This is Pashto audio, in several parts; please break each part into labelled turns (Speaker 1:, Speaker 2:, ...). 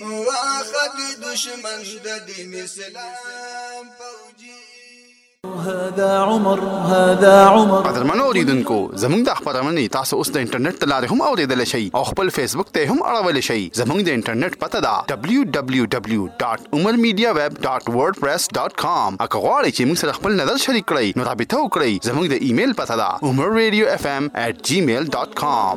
Speaker 1: واخد دشمن د دین اسلام فوجي
Speaker 2: هذا عمر هذا عمر
Speaker 3: قدرمن اوریدونکو زموږ د خبرونه تاسو اوس د انټرنیټ تلارې هم اوریدل شئ او خپل فیسبوک ته هم اړول شئ زموږ د انټرنیټ پته ده www.umarmediaweb.wordpress.com اګه غواړئ چې موږ سره خپل نظر شریک کړئ نو رابطه وکړئ زموږ د ایمیل پته ده umarradiofm@gmail.com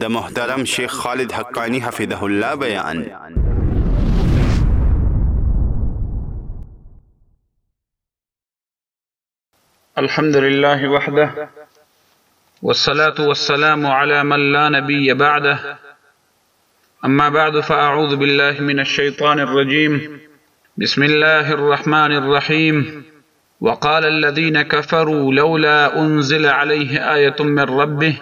Speaker 3: د محترم شیخ خالد حقانی حفظه الله بیان
Speaker 4: الحمد لله وحده والصلاة والسلام على من لا نبي بعده أما بعد فأعوذ بالله من الشيطان الرجيم بسم الله الرحمن الرحيم وقال الذين كفروا لولا انزل عليه آية من ربه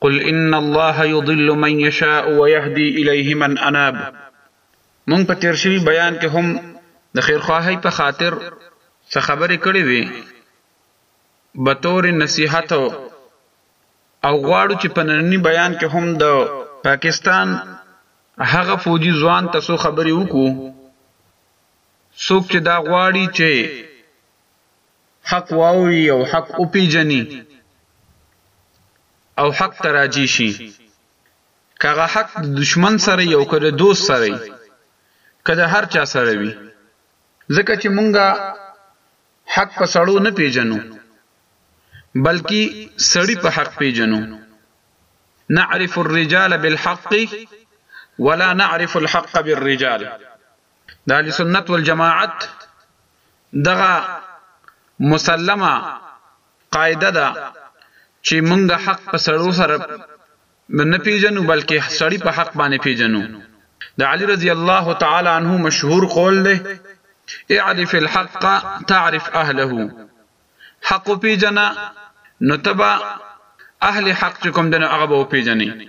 Speaker 4: قل ان الله يضل من يشاء ويهدي اليه من اناب مونږ په تیر شوی بیان کې هم د خیرخواهی په خاطر څه خبرې کړې وي به تور نصيحت او غواړو چې په نننی بیان کې هم د پاکستان هغه فوجي ځوان تاسو خبرې وکړو څوک چې دا غواړي چې حق واوري او حق وپیژني او حق ته راجی شي کغه حق د دشمن سره یو که د دوست سره که د هر چا سره وي ځکه چې مونږه حق په سړو نه پیژنو بلکې سړی په حق پیژنو نعرف الرجال بالحق ولا نعرف الحق بالرجال د اهل سنت والجماعت دغه مسلمه قاعده ده چې مونږ حق په سړو سره نه پیژنو بلکې سړی په حق باندې پیژنو د علی رضی الله تعالی عنہ مشهور قول دی اعرف الحق تعرف اهله حق پیژنه نو تبا اهل حق چې کوم دنو هغه به پیژنې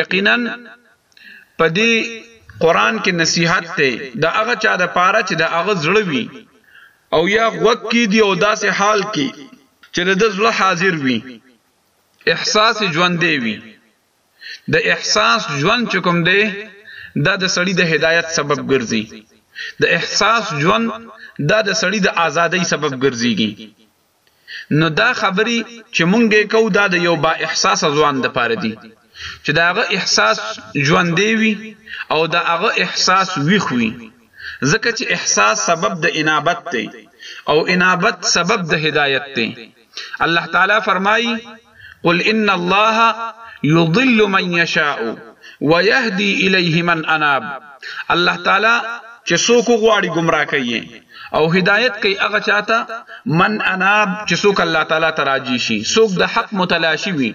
Speaker 4: یقینا په دې قران کې نصيحت ته د هغه چا د پاره چې د هغه زړه وي او یا غوږ کې دی او داسې حال کې چې د زړه حاضر وي احساس ژوند دی وي د احساس ژوند چې کوم دی دا د سړی د هدایت سبب ګرځي د احساس ژوند دا د سړی د ازادۍ سبب ګرځيږي نو دا خبري چې مونږ یې کوو دا د یو با احساسه ځوان لپاره دي چې د هغه احساس ژوندی وي او د هغه احساس ویښ وي ځکه چې احساس سبب د انابت دی او انابت سبب د هدایت دی الله تعالی فرمایي. قل ان الله يضل من يشاء ويهدي اليه من اناب الله تعالی چې څوک غواړي گمراه کوي او هدایت کوي هغه چاته من اناب چې څوک الله تعالی ته راجی شي څوک د حق متلاشي وي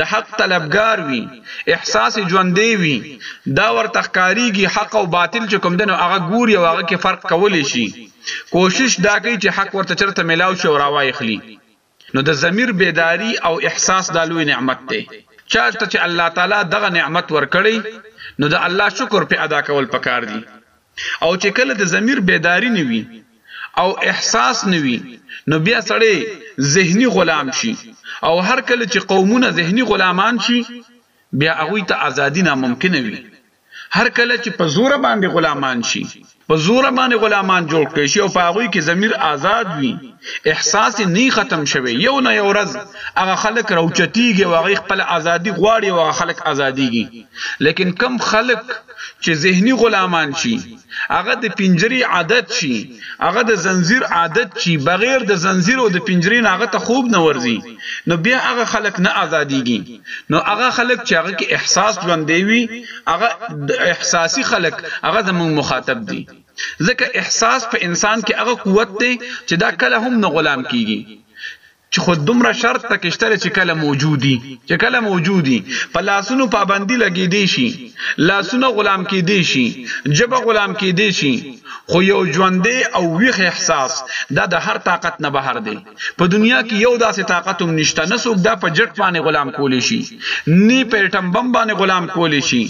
Speaker 4: د حق طلبګار وي احساس ژوندې وي دا ورته ښکاریږي حق او باطل چې کوم دنو هغه ګوري او هغه کې فرق کولی شي کوشش دا کوي چې حق ورته چرته ملاو شي او راوایخلي نو د ضمیر بیداری او احساس دا لوی نعمت دی چاته چې الله تعالی دغه نعمت ورکړی نو د الله شکر په ادا کول پکار دی او چې کله د ضمیر بیداری نوي او احساس نوي نو بیا سړی ذهنی غلام شي او هر کله چې قومونه ذهنی غلامان شي بیا هغه ته ازادي ناممکن وي هر کله چې په زوره باندې غلامان شي، په زوره باندې غلامان جوړ کړی شي او په هغوی کې ضمیر آزاد وي، احساس یې نه وي ختم شوی، یو نه یو ورځ هغه خلک راوچتېږي او هغوی خپله آزادي غواړي او هغه خلک آزادېږي، لیکن کوم خلک چې ذهني غلامان شي، هغه د پنجري عادت شي هغه د زنجیر عادت شي بغیر د زنجیر او د پنجري نه هغه ته خوب نه ورځي نو بیا هغه خلک نه ازاديږي نو هغه خلک چې هغه کې احساس ژوند دی وي هغه احساسي خلک هغه زموږ مخاطب دي ځکه احساس په انسان کې هغه قوت دی چې دا کله هم نه غلام کیږي چې خو دومره شرط پکې شته چې کله موجودي چې کله موجودي په لاسونو پابندي لګې دی شي لاسونه غلام کې دی شي جبه غلام کې دی شي خو یو ژوندې او ویخ احساس دا د هر طاقت نه بهر دی په دنیا کې یو داسې طاقت هم نشته نه څوک دا په جټ باندې غلام کولی شي نی په اټم بم باندې غلام کولی شي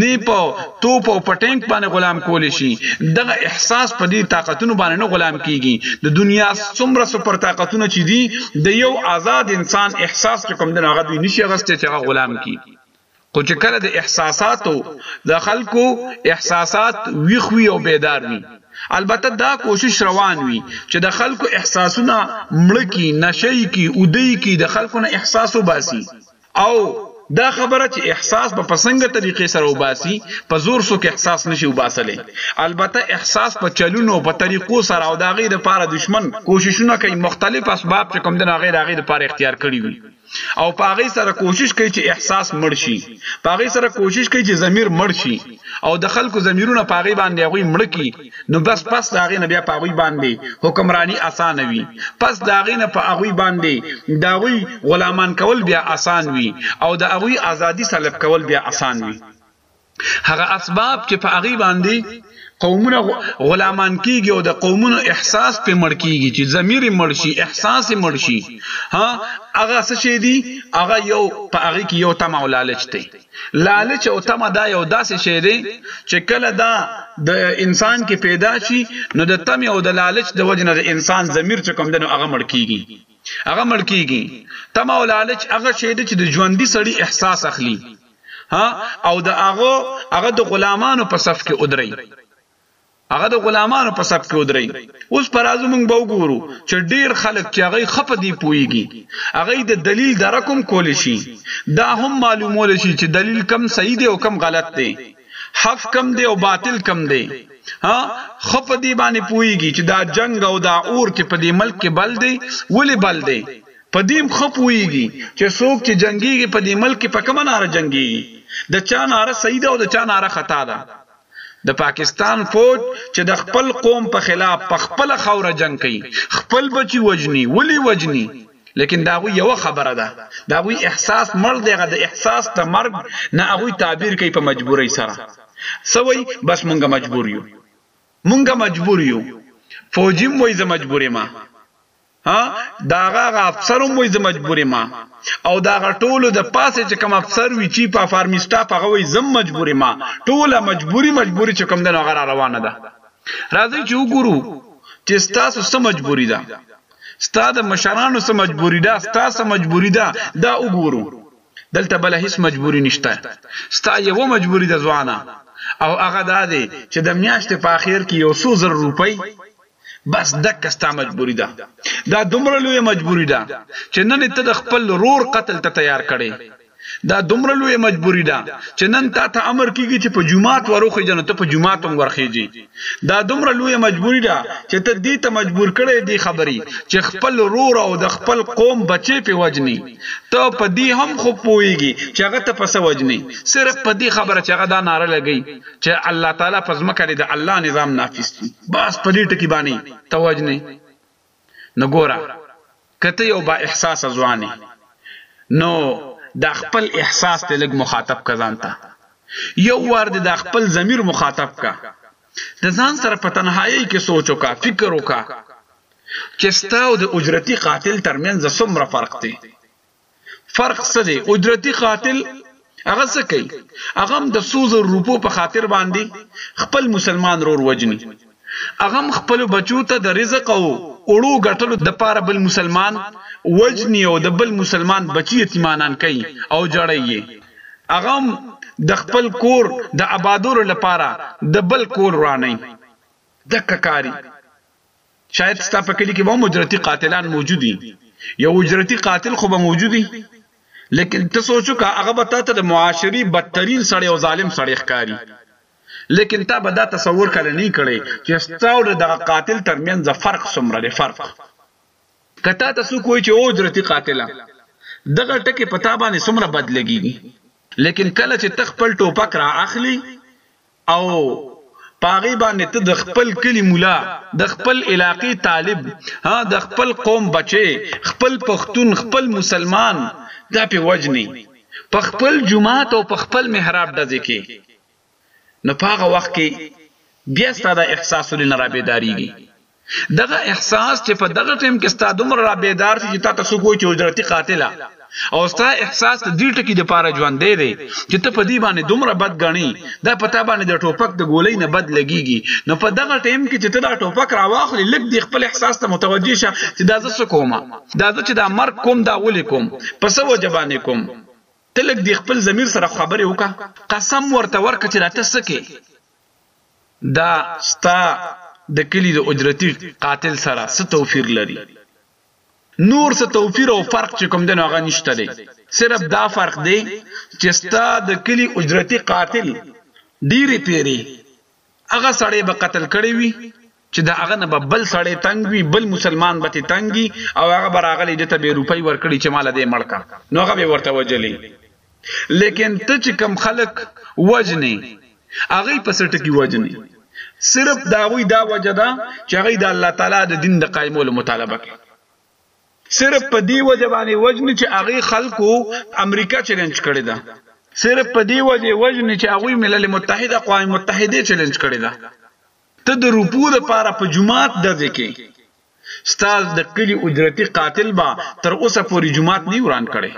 Speaker 4: نه په توپ او په ټانک باندې غلام کول شي دغه احساس په دې طاقتونو باندې نه غلام کیږي د دنیا څومره سپر طاقتونه چې دي د یو آزاد انسان احساس چې کوم دغه دوی نشي غسته چې هغه غلام کی خو چې کله د احساساتو د خلکو احساسات ویخوي او بیدار وي البته دا کوشش روان وي چې د خلکو احساسونه مړکی نشي کی او دی کی د خلکو نه احساسو باسي او دا خبره چې احساس به په څنګه طریقې سره وباسي په زور سو کې احساس نشي وباسلې البته احساس په چلونو په طریقو سره او دا غي د پاره دشمن کوششونه کوي مختلف اسباب چې کوم دغه غیر غي د پاره اختیار کړی وي او پاغي سره کوشش کوي چې احساس مړ شي پاغي سره کوشش کوي چې ضمیر مړ شي او د خلکو ضمیرونه پاغي باندې غوي مړ کی نو بس پس دا غي نه بیا پاغوي باندې حکمرانی اسانه وي پس دا غي نه پاغوي باندې دا غوي غلامان کول بیا اسان وي او دا غوي ازادي سلب کول بیا اسان وي هغه اسباب چې په هغه باندې قومونه غلامان کیږي او د قومونو احساس په مړ کیږي چې ضمیر مړ شي احساس مړ شي ها هغه څه شي دي هغه یو په هغه کې یو تمه او لالچ دی لالچ او تمه دا یو داسې شی دی چې کله دا د انسان کې پیدا شي نو د تمه او د لالچ د وجنه د انسان ضمیر چې کوم دنو هغه مړ کیږي هغه مړ کیږي تمه او لالچ هغه شی دی چې د ژوندۍ سړی احساس اخلي ها او د هغه هغه د غلامانو په صف کې ودري هغه د غلامانو په صف کې ودرئ. اوس په راځه موږ به وګورو چې ډېر خلک چې هغوی ښه په دې پوهېږي، هغوی د دلیل درک هم کولی شي، دا هم معلومولی شي چې دلیل کوم صحیح دی او کوم غلط دی، حق کوم دی او باطل کوم دی. هغه ښه په دې باندې پوهېږي چې دا جنګ او دا اور چې په دې ملک کې بل دی، ولې بل دی؟ په دې هم ښه پوهېږي چې څوک چې جنګېږي، په دې ملک کې په کومه ناره جنګېږي؟ د چا ناره صحیح ده او د چا ناره خطا ده؟ د پاکستان فوج چې د خپل قوم په خلاف په خپله خاوره جنګ کوي، خپل بچي وژني، ولي وژني؟ لیکن د هغوی یوه خبره ده، د هغوی احساس مړ دی، هغه د احساس د مرګ نه هغوی تعبیر کوي په مجبورۍ سره. څه وایي؟ بس مونږ مجبور یو. مونږ مجبور یو. فوجي هم وایي زه مجبور یم. ها داغه هغه افسر هم وای زه مجبور ما او داغه ټولو د پاسه چې کوم افسر وی چی په فارمیستا په غوي زم مجبور ما ټوله مجبوری مجبوری چې کوم دنو غره روانه ده راځي چې وګورو چې تاسو سم مجبوری ده ستاسو مشرانو سم مجبوری ده تاسو مجبوری ده دا وګورو دلته بل هیڅ مجبوری نشته ستا یو مجبوری ده ځوانه او هغه دا دی چې د میاشتې په اخر کې یو څو زر روپۍ بس دک ستا مجبوری ده دا دومره لوی مجبوری ده چې نن ته د خپل رور قتل ته تیار کړي دا دومره لوی مجبوری ده چې نن تا ته امر کیږي چې په جمعات وروخې جنو ته په جمعات هم ورخېږي دا دومره لوی مجبوری ده چې ته دې ته مجبور کړي دې خبري چې خپل رور او د خپل قوم بچي په وجني ته په دې هم خو پويږي چې هغه ته پس وجني صرف په دې خبره چې هغه دا ناره لګي چه الله تعالی په ځمکه دی د الله نظام نافذ کړي بس په دې ټکی باندې ته وجنې نو ګوره کته یو با احساس ځواني نو دا خپل احساس ته لګ مخاطب کزانتا یو وار د خپل ضمیر مخاطب کا د ځان سره په تنهایی کې سوچ وکا فکر وکا چې ستاو د اجرتی قاتل ترمنځ څومره فرق دی فرق څه دی اجرتی قاتل هغه څه کوي هغه هم د څو زر روپو په خاطر باندې خپل مسلمان رور وجني هغه هم خپل بچو ته د رزق او اوړو ګټلو د پاره بل مسلمان وجني او د بل مسلمان بچي یتیمانان کوي او جړی یې هغه هم د خپل کور د آبادولو لپاره د بل کور وراني دک کاری شاید ستا په کلی کې به هم اجرتي قاتلان موجودي یو اجرتي قاتل خو به موجودي لیکن ته سوچو کا هغه به تاته د معاشري بدترین سړی او ظالم سړی ښکاری لیکن تا به دا تصور کله نه کړی چې ستا او دغه قاتل ترمنځ فرق څومره دی فرق کته تاسو کوی چې او اجرتي قاتل دغه ټکی پتا باندې څومره بد لګیږي لیکن کله چې تخپل ټوپک را اخلي او په هغه باندې ته د خپل کلي ملا، د خپل علاقې طالب، ها د خپل قوم بچی، خپل پښتون، خپل مسلمان دا پې وژنې په خپل جومات او په خپل محراب ډزې کې نو په هغه وخت کې بیا ستا دا احساس ولې نه رابیداریږي؟ دغه احساس چې په دغه ټیم کې ستاسو دومره را بیدار شي چې تاسو څوک وایي چې اجرتی قاتله او ستا احساس د دې ټکی د پاره ژوند دی دی چې ته په دې باندې دومره بد غني دا پتا باندې د ټوپک د ګولې نه بد لګيږي نو په دغه ټیم کې چې ته دا ټوپک راواخلې لګ د خپل احساس ته متوجي شه چې دا زه څه کوم دا زه چې دا مرګ کوم دا ولې کوم پس وجبانې کوم تلګ د خپل ضمیر سره خبرې وکا قسم ورته ورک چې راته سکه دا ستا د کلي د اجرتي قاتل سره څه توپیر لري؟ نور څه توپیر او فرق چې کوم دی نو هغه نشته دی صرف دا فرق دی چې ستا د کلی اجرتی قاتل ډیرې پیری هغه سړی به قتل کړی وي چې د هغه نه به بل سړی تنګ وي بل مسلمان به تې تنګ وي او هغه به راغلی ده ته به یې روپۍ ورکړي چې ماله دې مړ کړه نو هغه به یې ورته وژلې لیکن ته چې کم خلک وژنې هغوی په څه ټکي وژنې صرف د هغوی دا وجه ده چې هغوی د الله تعالی د دین د قایمولو مطالبه کوي صرف په دې وجه باندې وژنې چې هغوی خلکو امریکا چیلنج کړې ده صرف په دې وجه وژنې چې هغوی ملل متحده قوام متحده چیلنج کړې ده ته د روپو د پاره په جماعت دځې کې ستا د کلی اجرتی قاتل با تر اوسه پوری جماعت نه وران کړي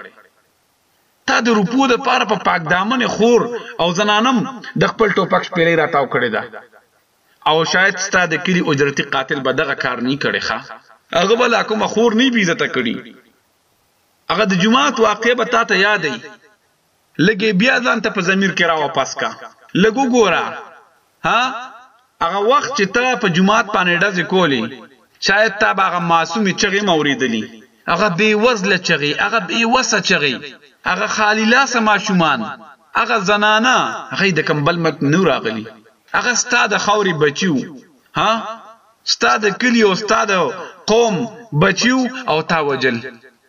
Speaker 4: تا د روپو د پاره په پا پاک دامن خور او زنانم د خپل ټوپک شپېلې راتاو کړي ده او شاید ستا د کلی اجرتی قاتل به دغه کار نه کړي ښا هغه بل کوم خور نه بي عزت کړي هغه د جماعت واقعې به تا ته یادې لږې بیا ځان ته په ضمیر کې را واپس کا لږ وګوره ها هغه وخت چې ته په جماعت باندې ډزې کولې شاید تا به هغه معصومې چغې هم اورېدلي هغه بې وزله چغې هغه بې وسه چغې هغه خالي لاسه ماشومان هغه زنانه هغه د کوم بل ملک نه راغلي هغه ستا د خاورې بچي وو ها ستا د کلي او ستا د قوم بچي او تا وجل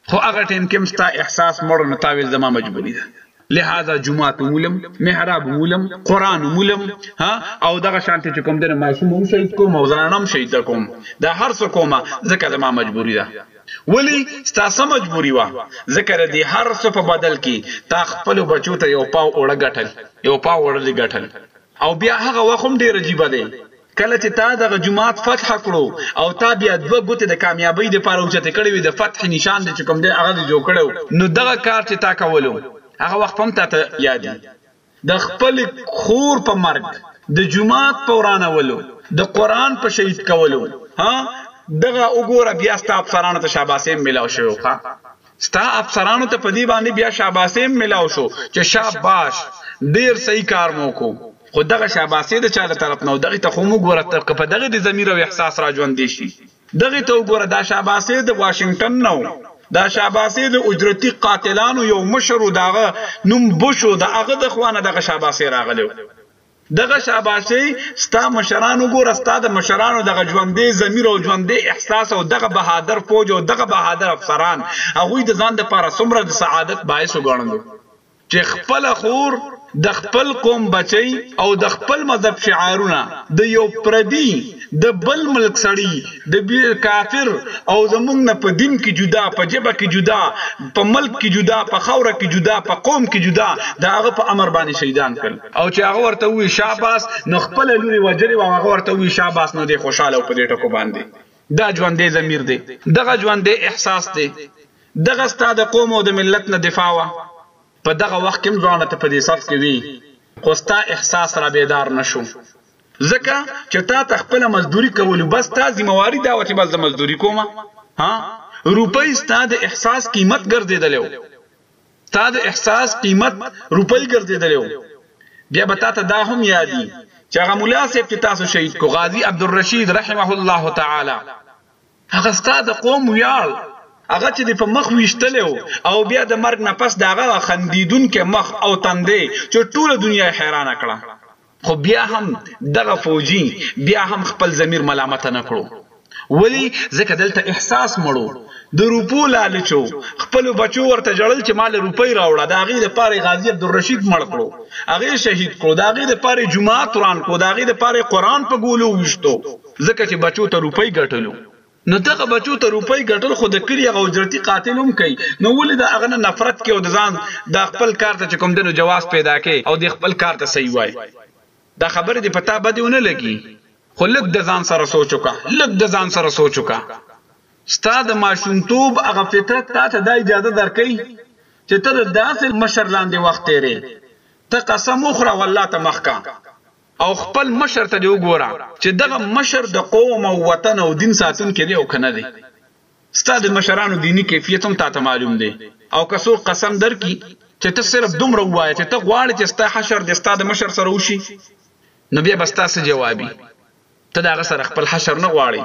Speaker 4: خو هغه ټیم کې مستا احساس مړ نه تاویل زما مجبوری ده لہذا جمعات مولم محراب مولم قران مولم ها او دغه شانته چې کوم دنه معصوم هم شهید کوم او زنانم شهید کوم دا هر څه کومه ځکه زما مجبوری ده ولی ستاسو مجبوری وا ذکر دی هر څه په بدل کې تا خپل بچو ته یو پاو اوړه غټل یو پاو اوړه لګټل او بیا هغه وخت هم ډیر عجیب دی کله چې تا دغه جومات فتح کړو او تا بیا دوه ګوتې د کامیابۍ لپاره اوچتې کړې وې، د فتح نشان دې چې کوم دی هغه دې جوړ کړی و، نو دغه کار چې تا کولو هغه وخت هم تاته یاد وي، د خپلې خور په مرګ، د جومات په ورانولو، د قرآن په شهید کولو، ها دغه وګوره بیا ستا افسرانو ته شاباسي هم ملاو شوې وه. ستا افسرانو ته په دې باندې بیا شاباسې هم ملاو شو چې شاباش ډیر صحیح کار مو کو خو دغه شاباسې د چا له طرف نه او دغه ته خو مو ګوره که په دغه د ضمیر او احساس را ژوندې شي دغه ته وګوره دا شاباسې د واشنګټن نه و دا شاباسې د اجرتي قاتلانو یو مشر و د هغه نوم بوش و د هغه د خوا نه دغه شاباسې راغلی و دغه شاباشی ستا مشران وګوره ستا د مشرانو دغه ژوندی ضمیر او ژوندی احساس او دغه بهادر فوج او دغه بهادر افسران هغوی د ځان د پاره څومره د سعادت باعث وګڼلو چې خپل خور د خپل قوم بچی او د خپل مذهب شعارونه د یو پردی د بل ملک سړی د کافر او زمونږ نه په دین کې جدا په جبه کې جدا په ملک کې جدا په خوره کې جدا په قوم کې جدا د هغه په امر باندې شهیدان کړل او چې هغه ورته وی شاباس نو خپل لوري وجلی او هغه ورته وی شاباس نو دی خوشاله په دې ټکو باندې دا ژوندې ضمیر دی دغه ژوندې احساس دی دغه ستاد قوم او د ملت نه دفاع وا په دغه وخت کې ځوان ته په دې صف کې وی خو ستا احساس را بیدار نشو ځکه چې تا تخپل مزدوري کول بس تا ذمہواری دا و چې بس د مزدوري کومه ها روپۍ ستا د احساس قیمت ګرځیدلو ستا د احساس قیمت روپۍ ګرځېدلی و، بیا به تاته دا هم یادي چې هغه ملا صیب چې تاسو شهید کړو غازي عبدالرشید رحمه الله تعالی هغه ستا د قوم ویاړ هغه چې دې په مخ ویشتلی و او بیا د مرګ نه پس د هغه هغه خندېدونکی مخ او تندی چې ټوله دنیا یې حیرانه کړه. خو بیا هم دغه فوجي بیا هم خپل ضمیر ملامت نه کړو ولی ځکه دلته احساس مړو د روپو لالچو خپل بچو ورته جړل چې مال روپی راوړه دا غي د پاره غازی عبدالرشید مړ کړو هغه شهید کړو دا غي د پاره جمعات وران کړو دا غي د پاره قران په ګولو وشتو ځکه چې بچو ته روپی ګټلو نو دغه بچو ته روپۍ ګټل خو د کلي هغه اجرتي قاتل هم کوي نو ولې د هغه نه نفرت کوي او د ځان د خپل کار ته چې کوم دی نو جواز پیدا کوي او د خپل کار ته صحیح وایي دا خبرې دې په تا بدې ونه لګي خو لږ د ځان سره سوچ وکړه لږ د ځان سره سوچ وکړه ستا د ماشومتوب هغه فطرت تا ته دا اجازه درکې چې ته داسې مشر لاندې وخت تیرې ته قسم وخوره والله ته مخکا او خپل مشر ته دې وګوره چې دغه مشر د قوم او وطن او دین ساتونکی دی او که نه دی. ستا د مشرانو دیني کیفیت هم تاته معلوم دی او که څوک قسم درکړي چې ته صرف دومره ووایه چې ته غواړې چې ستا حشر دې ستا د مشر سره وشي نو بیا به ستا څه جواب وي؟ ته د هغه سره خپل حشر نه غواړې،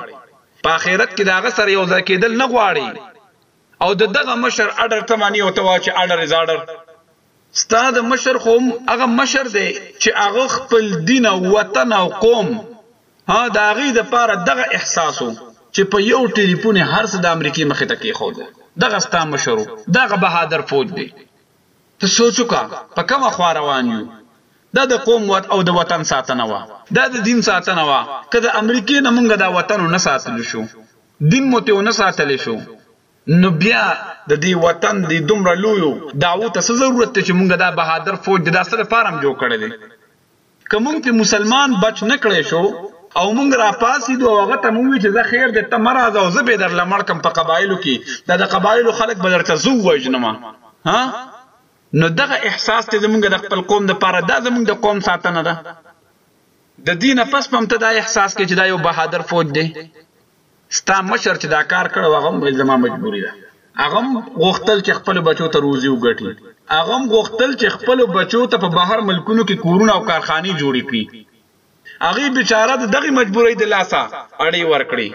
Speaker 4: په اخرت کې د هغه سره یو ځای کېدل نه غواړې او د دغه مشر اډر ته منې او ته وایه چې اډر از اډر. ستا د مشر خو هم هغه مشر دی چې هغه خپل دین او وطن او قوم ها د هغې د پاره دغه احساس و چې په یو ټیلیفون یې هر څه د امریکې مخې ته کېښودل دغه ستا مشر و دغه بهادر فوج دی ته سوچ وکړه په کومه خوا روان یو دا د قوم او د وطن ساتنه وه دا د دین ساتنه وه که د امریکې نه مونږ دا وطن ونه ساتلو شو دین مو ترې ونه ساتلی شو نو بیا د دې وطن دې دومره لویو دعوو ته څه ضرورت دی چې مونږ دا بهادر فوج د دا څه له پاره هم جوړ کړی دی؟ که مونږ پرې مسلمان بچ نه کړی شو او مونږ را پاڅیدو او هغه ته مو وویل چې ځه خیر دی ته مه راځه او زه به یې درله مړ کړم په قبایلو کې دا د قبایلو خلک به درته زه ووژنم ها نو دغه احساس دی زمونږ د خپل قوم د پاره دا زمونږ د قوم ساتنه ده د دې نه پس به هم ته دا احساس کې چې دا یو بهادر فوج دی ستا مشر چې دا کار کړی و هغه هم ویل زما مجبوري ده هغه هم غوښتل چې خپلو بچو ته روزي وګټي هغه هم غوښتل چې خپلو بچو ته په بهر ملکونو کې کورونه او کارخانې جوړې کړي هغې بیچاره د دغې مجبورۍ د لاسه اړې ورکړې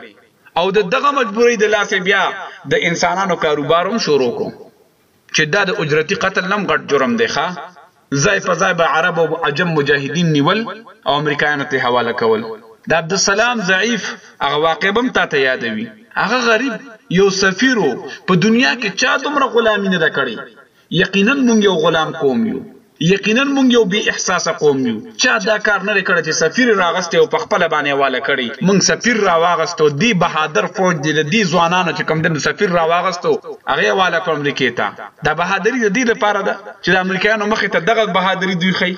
Speaker 4: او د دغه مجبورۍ د لاسه بیا د انسانانو کاروبار هم شروع کړو چې دا د اجرتي قتل نه هم غټ جرم دی ښه ځای په ځای به عرب او عجم مجاهدین نیول او امریکایانو ته حواله کول د عبدالسلام ضعیف هغه واقع به هم تاته یادوي هغه غریب یو سفیر و په دنیا کې چا دومره غلامي نه ده کړې یقینا موږ یو غلام قوم یو یقینا مونږ یو بی احساسه قوم یو چا دا کار نه دی کړی چی سفیر راغستی او په خپله باندی حواله کړی مونږ سفیر راواغستو دی بهادر فوج دی ددی ځوانانو چی کوم دنو سفیر راواغستو هغه یی حواله کړو امریکی ته دا بهادری ددی لپاره ده چی د امریکایانو مخی ته دغه بهادری دوی ښیی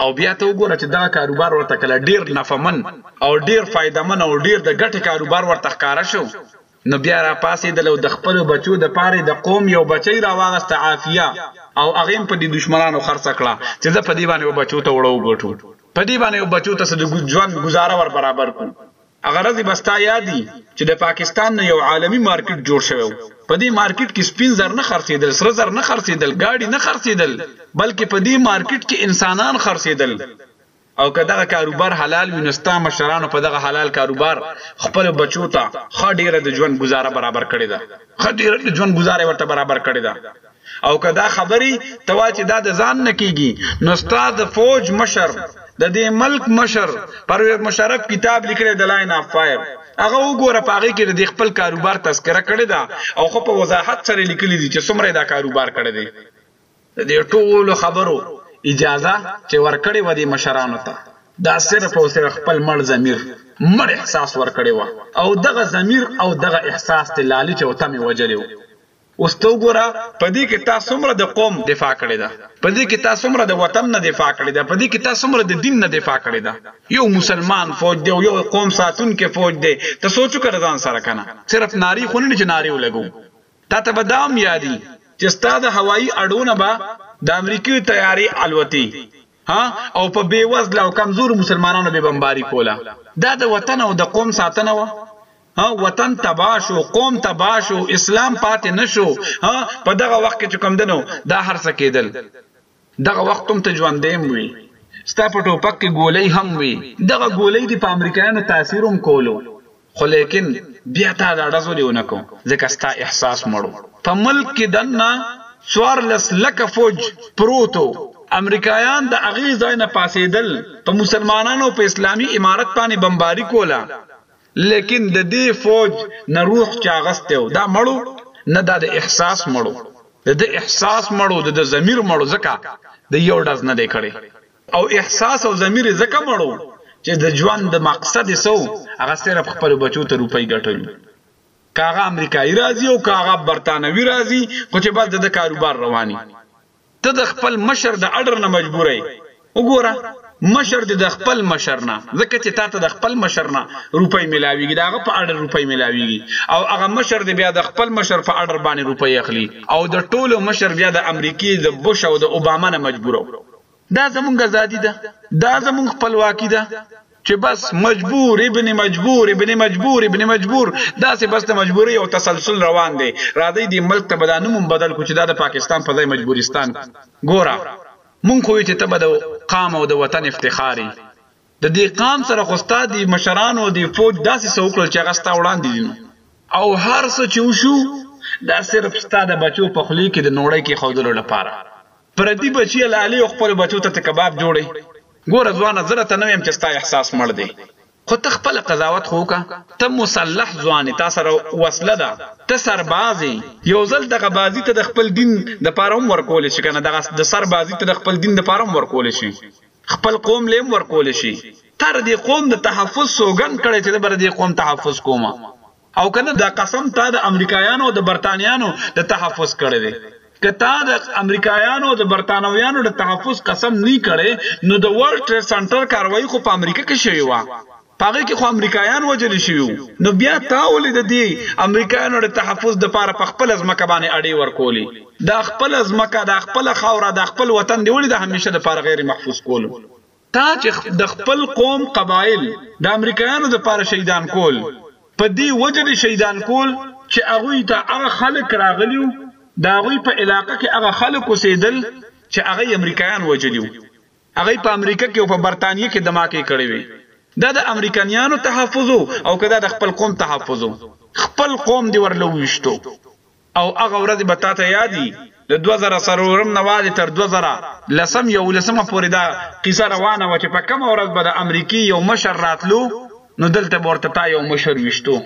Speaker 4: او بیا ته وګوره چی دغه کاروبار ورته کله ډیر نفع من او ډیر فایده من او ډیر د ګټی کاروبار ورته ښکاره شو. نو بیا را پاسېدل او د خپلو بچو د پاره د قوم یو بچی را واغسته عافیه او هغه هم په دې دشمنانو خرڅه کړه چې ځه په دې باندې و بچو ته اوړه وګټو په دې باندې و بچو ته څه د ژوند ګزاره ور برابر کړو هغه ورځې به ستا یادي چې د پاکستان نه یو عالمي مارکیټ جوړ شوی و په دې مارکیټ کې سپین زر نه خرڅېدل سره زر نه خرڅېدل ګاډي نه خرڅېدل بلکې په دې مارکیټ کې انسانان خرڅېدل او که دغه کاروبار حلال وي نو ستا مشرانو په دغه حلال کاروبار خپلو بچو ته ښه ډېره د ژوند ګوزاره برابر کړې ده، ښه ډېره د ژوند ګوزاره یې ورته برابر کړې ده او که دا خبرې ته وایې چې دا د ځان نه کېږي نو ستا د فوج مشر، د دې ملک مشر پروېز مشرف کتاب لیکلی د لاین آف فایر هغه وګوره په هغې کې د دې خپل کاروبار تذکره کړې ده او ښه په وضاحت سره یې لیکلي دي چې څومره یې دا کاروبار کړی دی. د دې ټولو خبرو اجازه چې ورکړې وه دې مشرانو ته دا صرف او صرف خپل مړ ضمیر، مړ احساس ورکړې وه او دغه ضمیر او دغه احساس دې لالچ او طمع وژلې و. اوس ته وګوره په دې کې تا څومره د قوم دفاع کړې ده، په دې کې تا څومره د وطن نه دفاع کړې ده، په دې کې تا څومره د دین نه دفاع کړې ده. یو مسلمان فوج دی او یو قوم ساتونکی فوج دی، ته سوچ وکړه د ځان سره کنه. صرف نارې خو نه دي چې نارې ولګوو، تاته به دا هم یادی چه ستا د هوایی اډو نه به د امریکی طیاری الوتی ها او په بی وزله او کمزورو مسلمانانو به بمباری کوله دا د وطن او د قوم ساتنه وه ها وطن تباه شو قوم تباه شو اسلام پاتی نشو ها په دغه وخت کی چه کوم دنو دا هرڅه کیدل دغه وخت هم ته ژوندی هم وي ستا په ټوپک کې ګولۍ هم وي دغه ګولۍ دې په امریکایانو تاثیر هم کولو خو لیکن بیا تا دا ډز ولې ونه کو ځکه ستا احساس مړو په ملک کې دننه څوارلس لکه فوج پروت و امریکایان د هغې ځای نه پاڅېدل په مسلمانانو په اسلامي امارت باندې بمباري کوله لیکن د دې فوج نه روح چا غسته او دا مړو نه دا د احساس مړو د د احساس مړو د د ضمیر مړو ځکه د یو ډز نه دی کړی او احساس او ضمیر ځکه مړو چې د ژوند مقصد یې سو هغه صرف خپل بچو ته روپۍ ګټل کاغه امریکایي راځي او کاغه برتانوي راځي خو چې بس د کاروبار رواني ته د خپل مشر د اډر نه مجبور یې وګوره مشر دې د خپل مشر نه ځکه چې تاته د خپل مشر نه روپۍ ملاويږي دا هغه په اړه روپۍ ملاويږي او هغه مشر دې بیا د خپل مشر په اړه باندې روپۍ اخلي او د ټولو مشر بیا د امریکای د بوش او د اوباما نه مجبورو دا زمونږ ازادي ده دا زمونږ خپلواکي ده چې بس مجبور ابن مجبور ابن مجبور ابن مجبور داسې بس د مجبوري او تسلسل روان دی راځي د ملک ته بدانوم بدل کو چې دا د پاکستان په ځای مجبورستان ګوره مونږ خو چې ته به د قام او د وطن افتخاري د دې قام سره خو ستا د مشرانو د فوج داسې څه وکړل چې هغه ستا وړاندې دي نو او هر څه چې وشو دا صرف ستا د بچو په خولې کې د نوړۍ کې ښودلو لپاره پردی بچی لالی او خپل بچو ته کباب جوړی ګوره ځوانه زه راته نه ویم چې ستا احساس مړ دی خو ته خپله قضاوت خو وکړه ته مسلح ځوان یې تا سره وسله ده ته سرباز یې یو ځل دغه بازی ته د خپل دین دپاره هم ورکولی شې کنه دغه د سر بازی ته د خپل دین دپاره هم ورکولی شې خپل قوم له هم ورکولی شې تا د دې قوم د تحفظ سوګند کړی چې زه به د دې قوم تحفظ کوم او که نه دا قسم تا د امریکایانو او د برتانیانو د تحفظ کړی دی که تا د امریکایانو او د برتانویانو د تحفظ قسم نه کړي نو د ورلد ټریډ سنټر کاروایی خو په امریکا کې شوی و پاغه کې خو امریکایان وجل شوی نو بیا تا ولې د دې امریکایانو د تحفظ د پاره په خپل ځمکه باندې اړې ورکولې دا خپل ځمکه دا خپل خاوره دا خپل وطن دی ولې د همیشه د پاره غیر محفوظ کولو تا چې د خپل قوم قبایل د امریکایانو د پاره شهیدان کول په دې وجه دې شهیدان کول چې هغوی ته هغه خلک راغلیو د هغوی په علاقه کې هغه خلک اوسېدل چې هغه امریکایان وجلیو هغه په امریکا کې او په برتانیې کې دماکې کړې وي دا د امریکایانو تحفظ او کدا د خپل قوم تحفظ خپل قوم دی ورلويشتو او هغه ورځې به تاته یادي د دوه زره څلورم نه والې تر دوه زره لس یوولسمه پورې دا قیصه روانه وه چې په کومه ورځ به د امریکې یو مشر راتلو نو دلته به ورته تا یو مشر ویشتو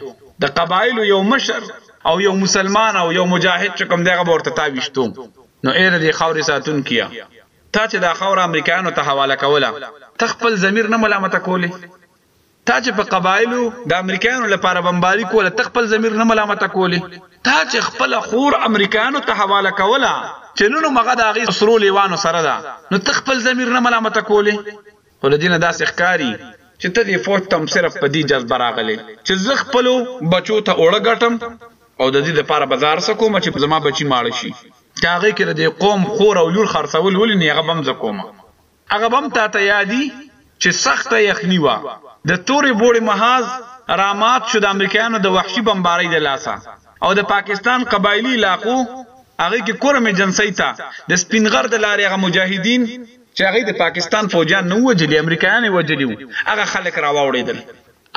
Speaker 4: د قبایلو یو مشر او یو مسلمان او یو مجاهد چې کوم دی هغه به ورته تا ویشتو نو ای د دې خاورې ساتونکیه تا چې دا خاوره امریکایانو ته حواله کوله ته خپل ضمیر نه ملامته کولې؟ تا چې په قبایلو د امریکایانو لپاره بمباری کوله ته خپل ضمیر نه ملامت کولی تا چې خپل خور امریکایانو ته حواله کوله چې نن مغه د هغې سرو لیوانو سره ده نو ته خپل ضمیر نه ملامت کولی خو له دې نه داسې ښکاري چې ته دې فوج ته هم صرف په دې جذبه راغلی چې زه خپلو بچو ته اوړه ګټم او د دې لپاره به زه هر څه کوم چې زما بچي ماړه شي که هغې کې د دې قوم خور او لور خرڅول ولیني هغه به هم زه کوم. هغه به هم تاته یادی چه سخته یخنی وه د تورې بوړې محاذ رامات شو د امریکایانو د وحشی بمباری د لاسه او د پاکستان قبایلی علاقو هغه کی کورم ایجنسی ته د سپین غر د لاری هغه مجاهدین چه هغه د پاکستان فوجیان نه وو وجلی امریکایان یې وجلی وو هغه خلک راواوړیدل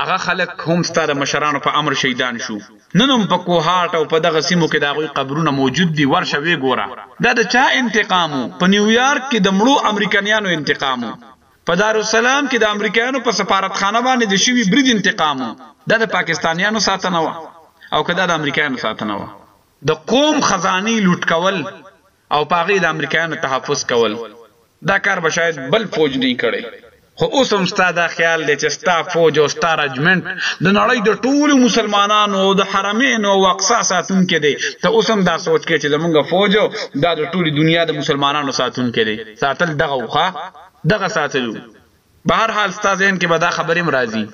Speaker 4: هغه خلک هم ستا د مشرانو په امر شهیدان شو، نن هم په کوهاټ او په دغه سیمو کې د هغوی قبرونه موجود دي، ورشه ویې ګوره. دا د چا انتقام و؟ په نیویارک کې د مړو امریکنیانو انتقام و. په دارالسلام کې د امریکایانو په سفارتخانه باندې د شوي برید انتقام و. دا د پاکستانیانو ساتنه وه او که دا د امریکایانو ساتنه وه؟ د قوم خزانې لوټ کول او په هغه یې د امریکایانو تحفظ کول، دا کار به شاید بل فوج نی کړی، خو اوس هم ستا دا خیال دی چې ستا فوج او ستا رجمنټ د نړۍ د ټولو مسلمانانو او د حرمینو او اقصی ساتونکی دی، ته اوس هم دا سوچ کوې چې زمونږ فوج دا د ټولې دنیا د مسلمانانو ساتونکی دی، ساتل دغه وو ښه دغه ساتل وو، بهر حال ستا ذهن کې به دا خبرې هم راځی.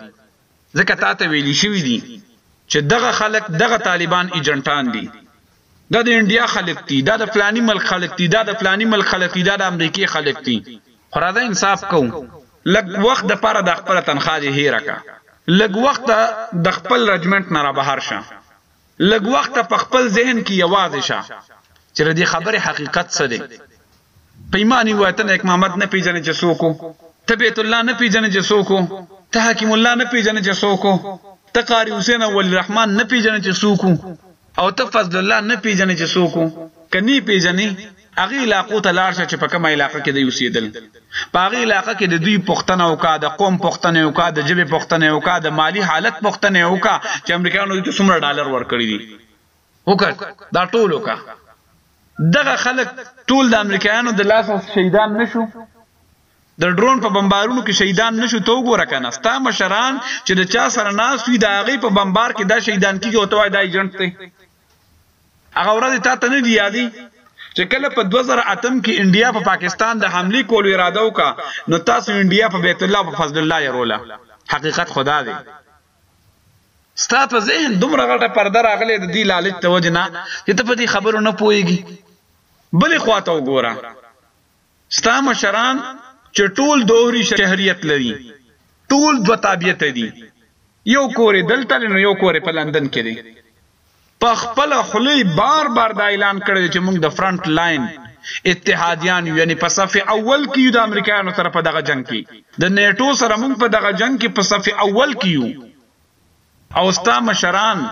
Speaker 4: ځکه تاته ویلی شوی دی چې دغه خلک دغه طالبان ایجنټان دی دا د انډیا خلک دی دا د فلانی ملک خلک دی دا د فلانی ملک خلک دی دا د امریکې خلک دی خو راځه انصاف کو لګ وخت د پاره د خپل تنخواه دی هیره کا لګ وخت د خپل رجمنټ نه را بهر شه لږ وخت په خپل ذهن کې یوازې شه چې د دې خبرې حقیقت څه دی. په ایمان ووایه ته نیک محمد نه پېژنې چې څوک و؟ ته بیت الله نه پېژنې چې څوک و؟ ته حکیم الله نه پېژنې چې څوک و؟ ته قاري حسین او ولي الرحمن نه پېژنې چې څوک وو؟ او ته فضل الله نه پېژنې چې څوک وو؟ که نې پېژنې هغه علاقو ته لاړ شه چې په کومه علاقه کې دوی اوسېدل، په هغه علاقه کې د دوی پوښتنه وکړه، د قوم پوښتنه وکړه، د ژبې پوښتنه وکړه، د مالي حالت پوښتنه وکړه چې امریکایانو دوی ته څومره ډالر ورکړي دي، وکړه دا ټول وکړه. دغه خلک ټول د امریکایانو د لاسه شهیدان نه شو؟ د ډرون په بمبارونو کې شهیدان نه شو؟ ته وګوره که نه ستا مشران چې د چا سره ناست وي د هغوی په بمبار کې دا شهیدان کېږي او ته وایې دا ایجنټ دی؟ هغه ورځې تا ته نه دی یادي چې کله په 2008 کې انډیا په پاکستان د حمله کولو اراده وکا نو تاسو انډیا په بیت الله او په فضل الله يروله حقیقت خدا دی ستا په ذهن دومره غټه پرده راغله د دې لالچ ته وجنا چې ته په دې خبرو نه پويږي بلې خواته وګوره ستا مشران چې ټول دوهري شهريت لري ټول دوه تابعيته دي يو کور دلته لنو يو کور په لندن کې دی په خپل خلی بار بار دا اعلان کړی چې موږ د فرنټ لاين اتحاديان یو یعنی په صف اول کې یو د امریکایانو سره په دغه جنگ کې د نیټو سره موږ په دغه جنگ کې په صف اول کې یو او ستا مشران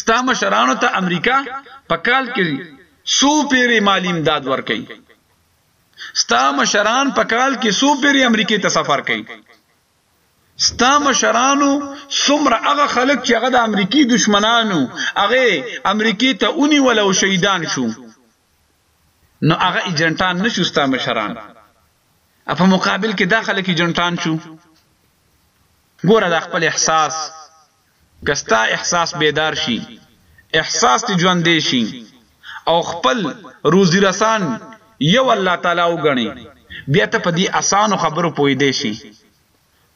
Speaker 4: ستا مشرانو ته امریکا په کال کې څو پیری مالی امداد ورکوي ستا مشران په کال کې څو پیری امریکې ته سفر کوي ستا مشرانو څومره هغه خلک چې هغه د امریکي دشمنانو هغه امریکې ته اونی ولا او شهیدان شو نو هغه ایجنټان نشو ستا مشران په مقابل کې دا خلک ایجنټان شو ګوره دا خپل احساس که ستا احساس بیدار شي، احساس دې ژوندی شي او خپل روزي رسان یو الله تعالی وګڼې، بیا ته په دې اسانو خبرو پوهېدای شې.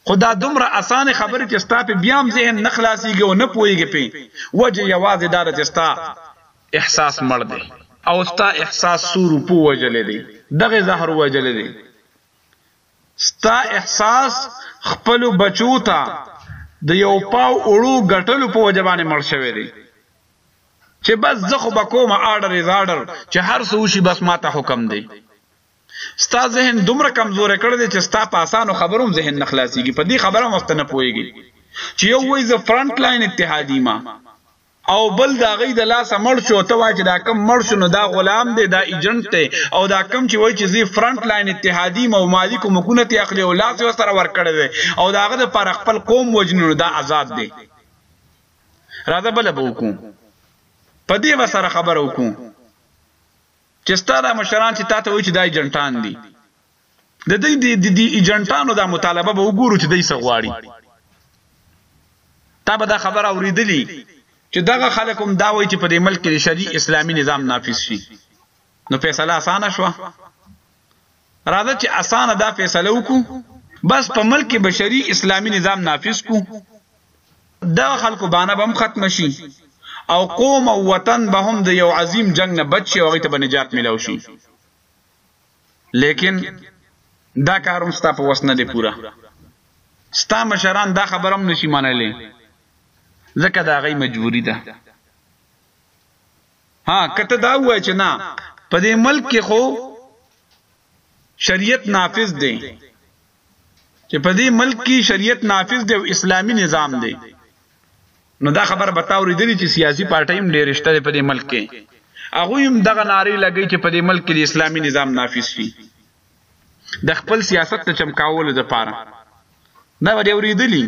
Speaker 4: خو دا دومره اسانې خبرې چې ستا پرې بیا هم ذهن نه خلاصېږي او نه پوهېږې پرې، وجه یوازې دا ده چې ستا احساس مړ دی او ستا احساس څو روپو وژلی دی، دغې زهرو وژلی دی. ستا احساس خپلو بچو ته د یو پاو اوړو ګټلو په وجه باندې مړ شوی دی چې بس زه خو به کوم آرډر از آرډر چې هر څه وشي بس ماته حکم دی ستا ذهن دومره کمزور کړی دی چې ستا په اسانو خبرو هم ذهن نه خلاصيږي په دې خبره هم وخت نه پويږي چې یو وای زه فرنټ لاین اتحادی ما او بل دا غي د لاسه مړ شو ته وای چې دا کم مړ شو نو دا غلام دی دا ایجنټ دی او دا کم چې وای چې زی فرنٹ لاین اتحادی مو مالی کوم کونه تی اخلي او لاس یې سره ور کړی دی او دا غد پر خپل قوم وجنو دا آزاد دی راځه بل به وکم په دې وسره خبر وکم چې ستاره مشران چې تاسو وای چې دا ایجنټان دي د دې د دې ایجنټانو دا مطالبه به وګورو چې دای څه غواړي تا به دا خبره اوریدلی چې دغه خلک هم دا وایي چې په دې ملک کې شرعي اسلامي نظام نافذ شي نو فیصله اسانه شوه راځه چې اسانه دا فیصله وکړو بس په ملک کې بشري اسلامي نظام نافذ کو دا خلکو باندې بم ختم شي او قوم او وطن به هم د یو عظیم جنگ نه بچي او غیته به نجات ملو شي لیکن دا کار هم ستا په وس نه دی پوره. ستا مشران دا خبره هم نشي منلی ځکه د هغوی مجبوري ده. ها که ته دا ووایې چې نه په دې ملک کې خو شریعت نافذ دی، چې په دې ملک کې شریعت نافذ دی او اسلامي نظام دی نو دا خبر به تاوري دي چې سیاسي پارټۍ هم ډېر شته په دې ملک کې هغه هم دغه ناری لګی چې په دې ملک کې د اسلامي نظام نافذ شي د خپل سیاست ته چمکاولو د پاره دا به اوریدلی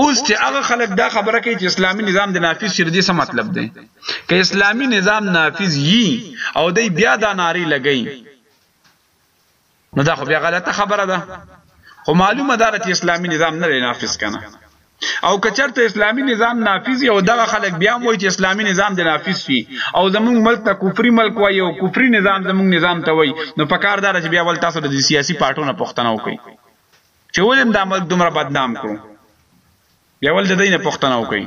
Speaker 4: اوس چې هغه خلک دا خبره کوي چې اسلامي نظام د نافذ شي دې څه مطلب دی که اسلامي نظام نافذ یي او دی بیا دا ناری لګی نو دا خو بیا غلطه خبره ده خو معلومه ده چې اسلامي نظام نه نافذ کنه او کچرته اسلامی نظام نافذ او دغه خلک بیا موي چې اسلامی نظام د نافذ شي او زمونږ ملک ته کفري ملک وایي او کفري نظام زمونږ نظام ته وایي نو په کار دار چې بیا ول تاسو د سیاسي پارټونو پښتنه وکړي چې ولیم دا ملک دومره بدنام کړو بیا ول د دینه پښتنه وکړي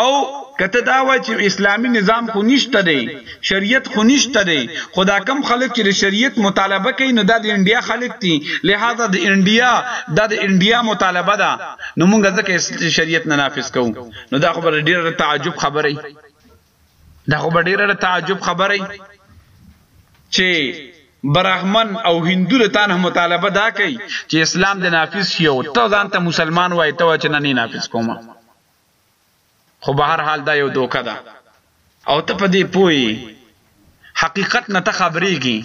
Speaker 4: او کته دا وای چې اسلامی نظام خو نشته دی شریعت خو نشته دی خو دا کم خلک چې د شریعت مطالبه کوي نو دا د انډیا خلک دي لهذا د انډیا دا د انډیا مطالبه ده نو موږ ځکه شریعت نه نافذ کوو نو دا خو بر ډیر تعجب خبره دا خو به ډیره تعجب خبره چې براهمن او هندو له تانه مطالبه دا کوي چې اسلام د نافذ شي او ته ځان ته مسلمان وای ته چې نه نافذ کومه خو به هر حال دا یو دوکه ده او ته په دې پوي حقیقت نه ته خبرېږي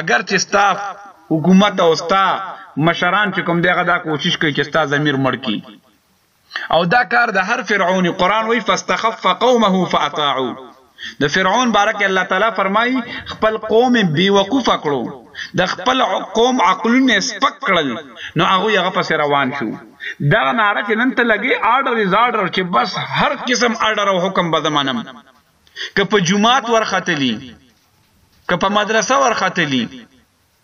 Speaker 4: اگر چې ستا حکومت او ستا مشران چې کوم دغه دا کوشش کوي چې ستا ضمیر مړ کی او دا کار د هر فرعون قران وی فاستخف قومه فاطاعو د فرعون بارک الله تعالی فرمای خپل قوم بی وقوف کړو د خپل قوم عقلونه سپک کړل نو هغه هغه پس روان شو دا ناره چې نن ته لګي آرډر از آرډر چې بس هر قسم آرډر او حکم به زمانم که په جمعات ورختلی که په مدرسه ورختلی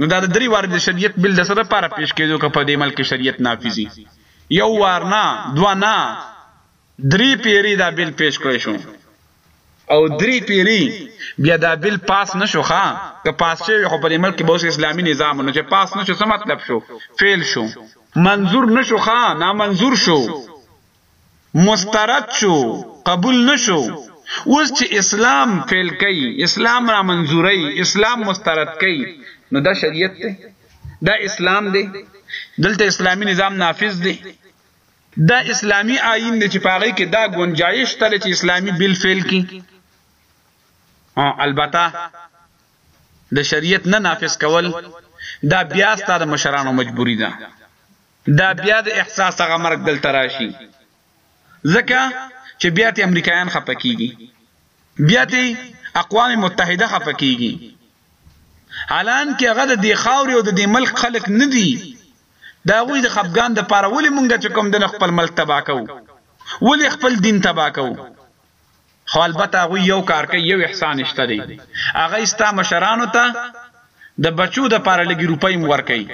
Speaker 4: نو دا د درې وارې د شریعت بل د سره لپاره پیش کېدو که په دې ملک شریعت نافذي یو وار نه دوه نه درې پیری دا بل پیش کړی شو او درې پیری بیا دا بل پاس نشو ښا که پاس شوی خو په دې ملک کې به اوس اسلامي نظام نه چې پاس نشو څه مطلب شو فیل شو منظور نشو ښا نا منظور شو مسترد شو قبول نه شو اوس چې اسلام فعل کوي اسلام را منظوري اسلام مسترد کوي نو دا شریعت دی دا اسلام دی دلته اسلامی نظام نافذ دی دا اسلامی آئین دی چې پاغي کې دا گنجائش تل چې اسلامی بل فعل کی البته د شریعت نه نافذ کول دا بیا ستاره مشرانو مجبوری ده دا بیا د احساس هغه مرګ دلته راشي ځکه چې بیا ته امریکایان خپه کیږي بیا ته اقوام متحده خپه کیږي حالان کې هغه د دې خاورې او د دې ملک خلک نه دي دا غوي د خپګان د پاره ولې مونږ چې کوم د خپل ملک تباکو ولې خپل دین تباکو خو البته هغوی یو کار کوي، یو احسان شته دی، هغه یې ستا مشرانو ته د بچو لپاره لږې روپۍ هم ورکوي،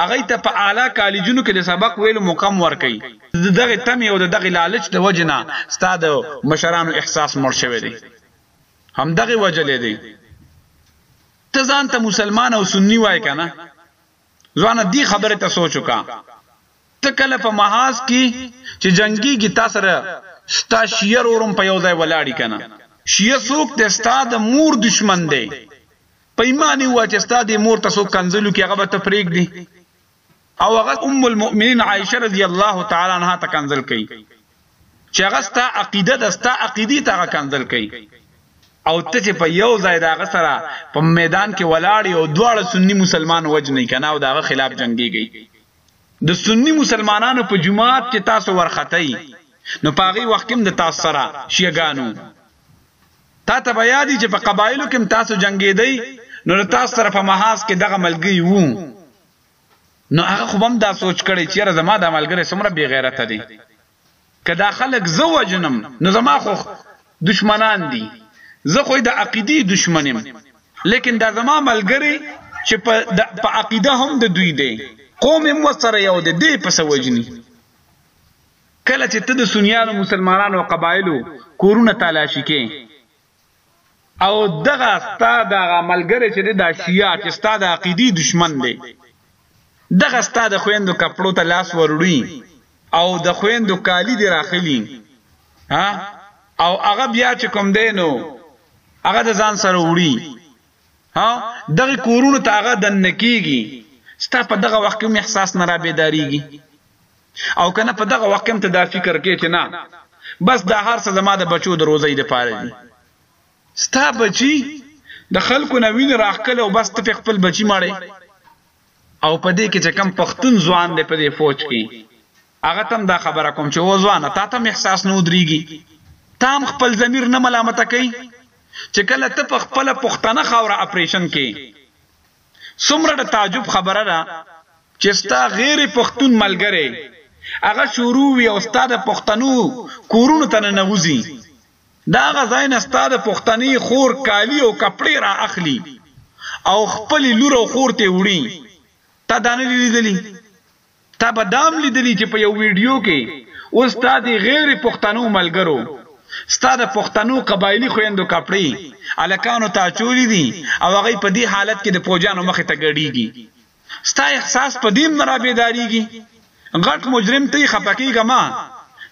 Speaker 4: هغوی ته په اعلی کالجونو کې د سبق ویلو موقع هم ورکوي، د دغې تمې او د دغې لالچ د وجې نه ستا د مشرانو احساس مړ شوی دی، همدغې وژلی دی، ته ځان ته مسلمان او سني وایې که نه؟ ځوانه دې خبرې ته سوچ وکړه. ته کله په محاذ کی چی جنګیږی تا سره ستا شیعه رور هم په یو ځای ولاړی کنه شیعه څوک دی ستا د مور دشمن دی په ایمان ووایه چی ستا دی مور ته څوک کنځلو کی هغه به ته پریږدی او هغه ام المؤمنین عایشه رضی الله تعالی عنها ته کنځل کوي چی هغه ستا عقیده ده ستا عقیدی ته هغه کنځل کوي او ته چی په یو ځای داغه سره په میدان کی ولاړی او دواړه سنی مسلمان وجنی کنه او داغه خلاف جنگیږی د سنی مسلمانانو په جماعت کې تاسو ورختای نو پاغي وخت کې د تاسو سره شیګانو تا ته بیا دي چې په قبایلو کې تاسو جنگیدای نو له تاسو سره په محاذ کې دغه ملګری وو نو هغه خو هم دا سوچ کړي چې را زما د ملګری سمره بی غیرت دي که دا خلک زه وژنم نو زما خو دشمنان دي زه خو د عقیدی دشمن یم لیکن دا زما ملګری چې په په عقیده هم د دوی دی قوم هم ورسره یو دی دی په څه وژني کله چې ته د سنیانو مسلمانانو او قبایلو کورونه تالاشي کې او دغه ستا دغه ملګری چې دا شیعه چې ستا د عقیدی دشمن دی دغه ستا د خويندو کپړو ته لاس وروړي او د خويندو کالی دی راخلی ها او هغه بیا چې کوم دی نو هغه د ځان سره وړي ها دغه کورونو ته هغه دن کیږي ستا په دغه وخت کې احساس نه را بيداریږي او کنه په دغه وخت کې هم ته دا فکر کوې چې نه بس دا هر څه زما د بچو د روزۍ لپاره دي ستا بچي د خلکو نه وینې راښکلې او بس ته پې خپل بچي مړې او په دې کې چې کم پښتون ځوان دی په دې فوج کې هغه تم دا خبره کوم چې و ځوانه تا تم احساس نه ودرېږي تام خپل ضمیر نه ملامت کوي چې کله ته په خپل پښتنه خاوره اپریشن کې څومره د تعجب خبره ده چې ستا غیر پښتون ملګری هغه شروع وي او ستا د پښتنو کورونو ته ننوځي، د هغه ځای نه ستا د پښتنې خور کالي او کپړې را اخلي او خپلې لور او خور ته یې وړي، تا دا نه دي لیدلي؟ تا به دام لیدلی چې په یو ویډیو کې اوس تا د غیر پښتنو ملګرو ستا د پښتنو قبایلی خویندو کپړې الکانو ته اچولی دي او هغه په دې حالت کې د پوجانو مخې ته ګډیږي ستا احساس په دیم نه رابیداریږي غټ مجرم ته خپه کیږه ما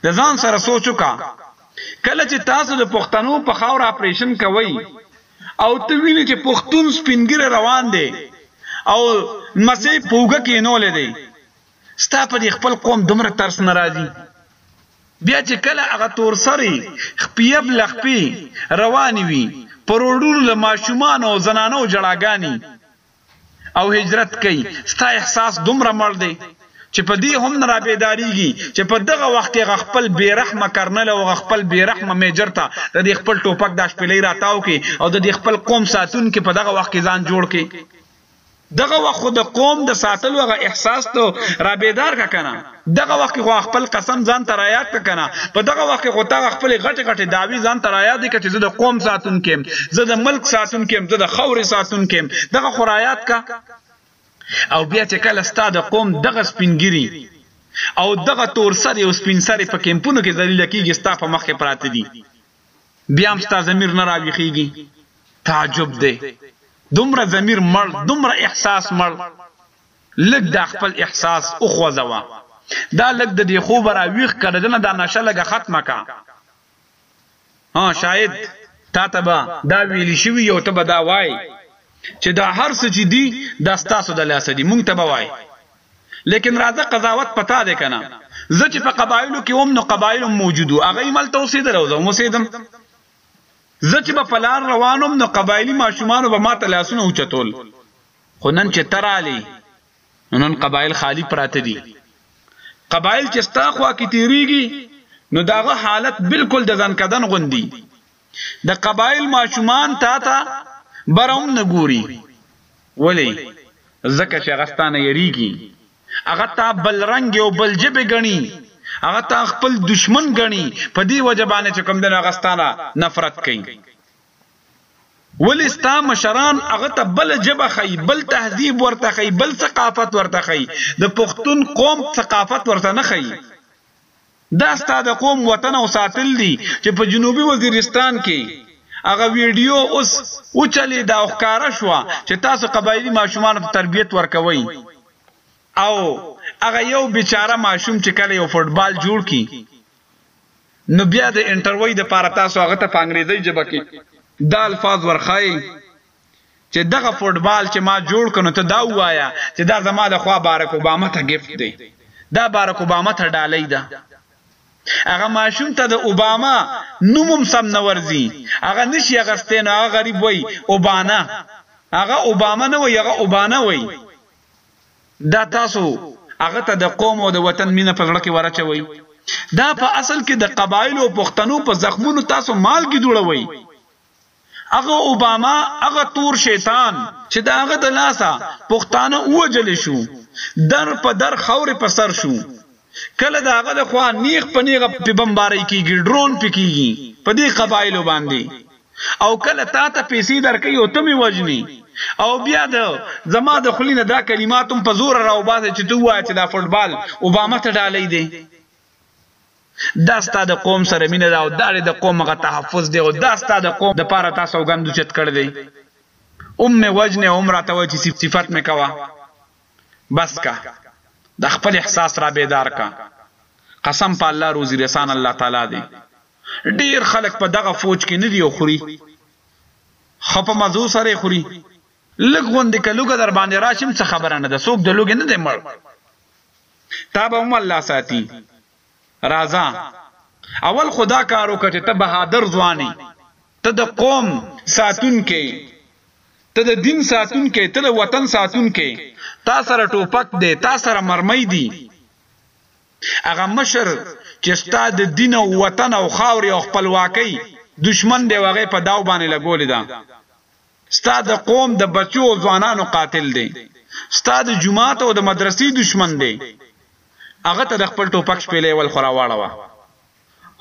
Speaker 4: د ځان سره سوچ وکړه کله چې تاسو د پښتنو په خاور اپریشن کوي او ته وینې چې پښتون سپین ږیری روان دی او نمسۍ په اوږه کینولی دی ستا په دې خپل قوم دومره ترس نه راځي بیا چې کله هغه تور سری خپیب لخپی رواني وي پروړونو له ماشومان او زنانو جړاګانی او هجرت کوي ستا احساس دومره مړ دی چې په دې هم نه رابیداریږي چې په دغه وخت کې خپل بیرحمه کرنل او خپل بیرحمه میجر ته د دې خپل ټوپک د شپلې راتاو کې او د دې خپل قوم ساتون کې په دغه وخت کې ځان جوړ کې دغه وخت د قوم د ساتلو غ احساس ته رابیدار کا کنه دغه وخت کې خو خپل قسم ځان ته راياد ک کنه په دغه وخت کې خو تا خپل غټه غټه داوی ځان ته راياد ک چې زه د قوم ساتون کېم زه د ملک ساتون کېم زه د خوري ساتون کېم دغه خو راياد کا او بیا چې کله ستا د قوم دغه سپینګری او دغه تور سری او سپین سری په کیمپونو کې ذلیل کیږي ستا په مخ کې پراته دي بیا هم ستا ضمیر نه راویخیږي تعجب دی دومره ضمیر مړ دومره احساس مړ لږ دا خپل احساس وخوځوه دا لږ د دې خوبه را ویښ که د دنه دا نشه لږه ختمه که ها شاید تاته به دا ویل شوي یو ته به دا وایې چې دا هر څه چې دي دا ستاسو د لاسه دي مونږ ته به وایې لیکن راځه قضاوت پتا دی کنه زه چې په قبایلو کې وم نو قبایل هم موجود وو هغه مل ته اوسېدل او زه هم اوسېدم زه چې په پلار روانم نو قبایلی ماشومانو به ماته لاسونه اوچتول خو نن چې ته رالې نو نن قبایل خالی پراته دي قبایل چې ستا خوا کې تیریږي نو داغه حالت بالکل د ځنکدن غوندي د قبایل ماشومان تا ته برم نه ګوري ولی زکه چې غستانه یریږي هغه تا بل رنگ او بل جبه غني هغه تا خپل دشمن غني په دې وجبانه چې کوم د غستانه نفرت کوي ولی ستا مشران هغه ته بل جبه خی بل تهذیب ورته خی بل ثقافت ورته خی د پختون قوم ثقافت ورته نه خی دا ستا د قوم وطن او ساتل دی چې په جنوبي وزیرستان کې هغه ویډیو اوس او چلی دا ښکارا شو چې تاسو قبایلی ماشومان ته تربیت ورکوي او هغه یو بیچاره ماشوم چې کله یو فوټبال جوړ کی نو بیا د انټروی د پاره تاسو هغه ته په انګریزي ژبه کې دا الفاظ ورخای چې دغه فوټبال چې ما جوړ کړو ته دا وایا چې دا زما له خوا بارک اوباما ته گیفت دی دا بارک اوباما ته ډالۍ ده هغه ماشوم ته د اوباما نومم سم نه ورځي هغه نشي هغه ستنه هغه غریب وای اوبانا هغه اوباما نه وای هغه اوبانا وای دا تاسو هغه ته د قوم او د وطن مینه په زړه کې ورچوي دا په اصل کې د قبایل او پښتنو په زخمونو تاسو مال کې جوړوي هغه اوباما هغه تور شیطان چې دا هغه د لاسه پښتانه وجل شو در په در خور په سر شو کله د هغه له خوا نیغ په نیغه پې بمبارۍ کېږي، ډرون پې کېږي په دې قبایلو باندې او کله تا ته پېسې درکوي او ته مې وژنې او بیا د زما د خولې نه دا کلمات هم په زوره راوباسې چې ته ووایه چې دا فوټبال اوباما ته ډالۍ دی. دا ستا د قوم سره مینه ده او دا دې د قوم هغه تحفظ دی او دا ستا د قوم دپاره تا سوګند اوچت کړی دی. هم مې وژنې او هم راته وایې چې صفت مې کوه. بس که دا خپل احساس را بیدار که قسم په الله روزی رسان الله تعالی دی ډیر خلک په دغه فوج کی ندی او خوری خو په مزو سره خوری لږ غوندی که لوګه در باندی راشیم څه خبره نده څوک د لوګی نده مړ تا به هم الله ساتی. راځه اول خو دا کار وکړه چې ته بهادر ځوان یې، ته د قوم ساتونکی یې، ته د دین ساتونکی یې، ته د وطن ساتونکی یې، تا سره ټوپک دی، تا سره مرمۍ دي، هغه مشر چې ستا د دین او وطن او خاورې او خپلواکۍ دښمن دی او هغه یې په داو باندې لګولې ده، ستا د قوم د بچو او ځوانانو قاتل دی ستا د جومات او د مدرسې دشمن دی هغه ته د خپل ټوپک شپېلۍ ول خو راواړوه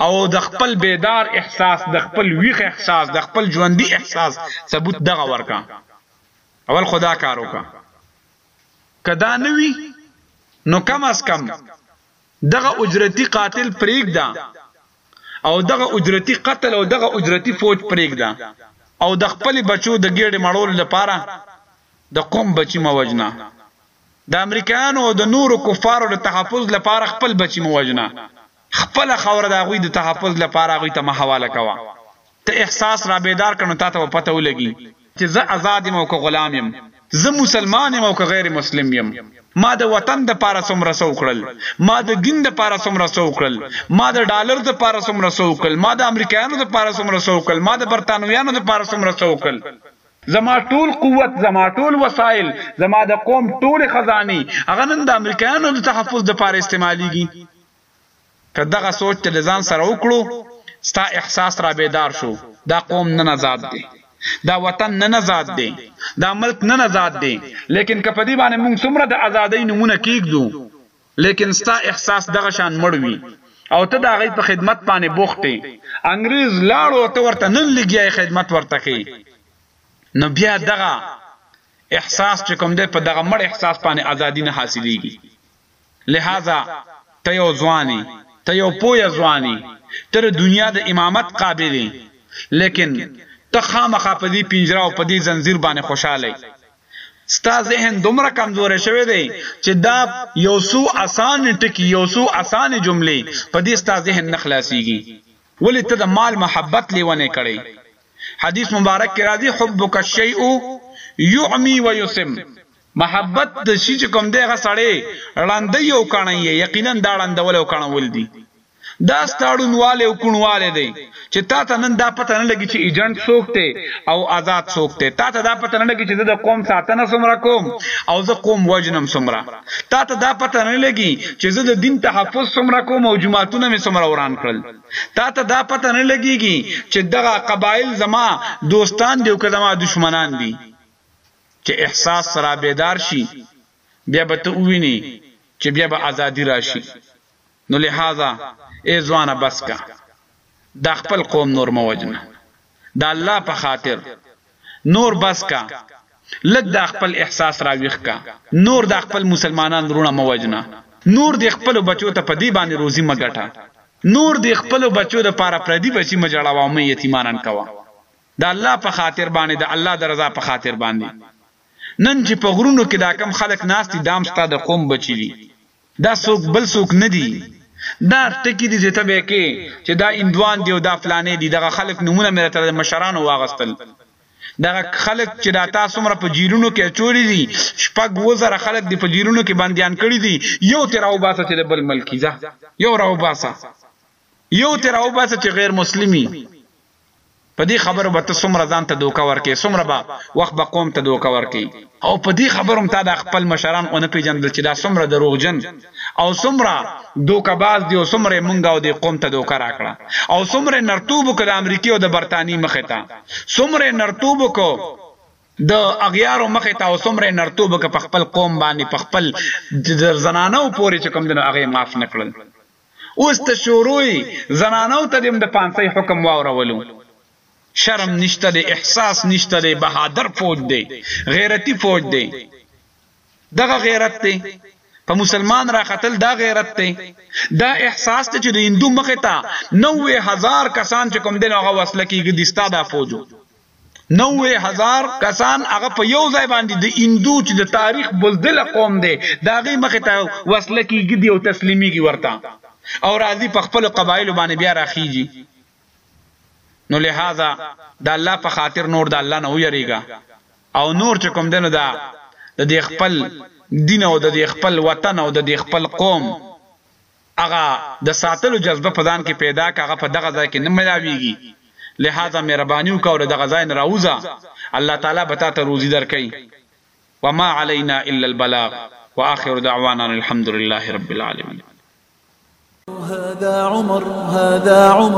Speaker 4: او د خپل بېدار احساس د خپل ویښ احساس د خپل ژوندي احساس ثبوت دغه ورکا اول خو دا کار وکړه که دا نه وي نو کم از کم دغه اجرتي قاتل پرېږده او دغه اجرتي قتل او دغه اجرتي فوج پرېږده او د خپلې بچو د ګېډې مړولو لپاره د قوم بچي مه وژنه. د امریکایانو او د نورو کفارو د تحفظ لپاره خپل بچي مه وژنه. خپله خاوره د هغوی د تحفظ لپاره هغوی ته مه حواله کوه. ته احساس را بیدار کړه نو تاته به پته ولګي چې زه ازاد یم او که غلام یم، زه مسلمان یم او که غیر مسلم یم، ما د وطن د پاره څومره څه وکړل، ما د دین د پاره څومره څه وکړل، ما د ډالرو د پاره څومره څه وکړل، ما د امریکایانو د پاره څومره څه وکړل، ما د برتانویانو د پاره څومره څه وکړل، زما ټول قوت، زما ټول وسایل، زما د قوم ټولې خزانې هغه نن د امریکایانو د تحفظ د پاره استعمالیږي، که دغه سوچ ته له ځان سره وکړو ستا احساس را بیدار شو دا قوم نن ازاد دی دا وطن نن ازاد دی دا ملک نن ازاد دی لیکن که په دې باندې مونږ څومره د ازادۍ نومونه کیږدو لیکن ستا احساس دغه شان مړ وي او ته د هغه په خدمت باندې بوخت یې انګریز لاړو او ته ورته نن لګیا یې خدمت ورته کوي نو بیا دغه احساس چې کوم دی په دغه مړ احساس باندې ازادي نه حاصلیږي لهذا ته یو ځوان یې، ته یو پوه ځوان یې، ته د دنیا د امامت قابل یې، لیکن ته خامخا په دې پنجره او په دې ځنځیر باندې خوشحاله یې. ستا ذهن دومره کمزوری شوی دی چې دا یو څو اسانې ټکي، یو څو اسانې جملې په دې ستا ذهن نه خلاصېږي. ولې ته د مال محبت لېونی کړی. حدیث مبارک کې راځي، حبک الشیء یعمی ویسم. محبت د شي چې کوم دی هغه سړی ړندوي او کڼوي یې، یقینا دا ړندول او کڼول دي. دا ستا ړونوالی او کوڼوالی دی چې تا ته نن دا پته نه لګي چې ایجنټ څوک دی او ازاد څوک دی، تا ته دا پته نه لګي چې زه د قوم ساتنه څومره کوم او زه قوم وژنم څومره، تا ته دا پته نه لګي چې زه د دین تحفظ څومره کوم او جوماتونه مې څومره وران کړل، تا ته دا پته نه لګېږي چې دغه قبایل زما دوستان دي او که زما دښمنان دي. چې احساس را بیدار شي بیا به ته ووینې چې بیا به ازادي راشي نو لهذا ای ځوانه بس که دا خپل قوم نور مه وژنه د الله په خاطر نور بس که لږ دا خپل احساس را ویښ که نور دا خپل مسلمانان وروڼه مه وژنه نور دې خپلو بچو ته په دې باندې روزي مه ګټه نور دې خپلو بچو دپاره پردي بچي مه جړوه او مه یې یتیمانان کوه د الله په خاطر باندې د الله د رضا په خاطر باندې نن چې په غرونو کې دا کم خلک ناست دي دام ستا د قوم بچي دي دا څوک بل څوک نه دي دا ټکی دي چې ته به کې چې دا اندوان دی او دا فلانې دي دغه خلک نمونه مې راته د مشرانو واغستل دغه خلک چې دا تاسو مر په جیلونو کې چوری دي شپږ وزره خلک دی په جیلونو کې بنديان کړی دي یو تر او باسه چې بل ملکی ځه یو راو باسه یو تر او باسه چې غیر مسلمي په دې خبرو به ته څومره ځان ته دوکه ورکوې، څومره به وخت به قوم ته دوکه ورکوې، او په دې خبرو هم تا دا خپل مشران ونه پېژندل چې دا څومره دروغجن او څومره دوکه باز دي او څومره یې مونږ او دې قوم ته دوکه راکړه او څومره یې نرتوب وکړ د امریکې او د برتانیې مخې ته، څومره یې نرتوب وکړ د اغیارو مخې ته او څومره یې نرتوب وکړ په خپل قوم باندې په خپل تر زنانو پورې چې کوم دي نو هغه یې معاف نه کړل. اوس ته شروع یی زنانو ته دی هم د پانسی حکم واورولو شرم نشته دی احساس نشته دی بهادر فوج دی غیرتی فوج دی دغه غیرت دی په مسلمان راختل دا غیرت دی دا احساس ته چې د هندو مخ ته 90000 کسان چې کوم دین هغه وسله کیږي دستا دا فوجو نوي هزار کسان هغه په یو ځای باندې د هندو چې د تاریخ بلدله قوم دی د هغې مخې ته وسله کې ږدي او تسلیمیږي ورته او راځي په خپلو قبایلو باندې بیا راخیږي نو لهذا د الله په خاطر نور د الله نه ویریږه او نور چې کوم دنو دا د خپل دین او د خپل وطن او د خپل قوم هغه د ساتلو جذبه په ځان کې پيدا که هغه په دغه ځای کې نه ملاويږي لهذا مهرباني وکړه او له دغه ځای نه راوځه الله تعالی به تاته روزي درکړي وما علينا الا البلاغ واخر دعوانا ان الحمد لله رب العالمين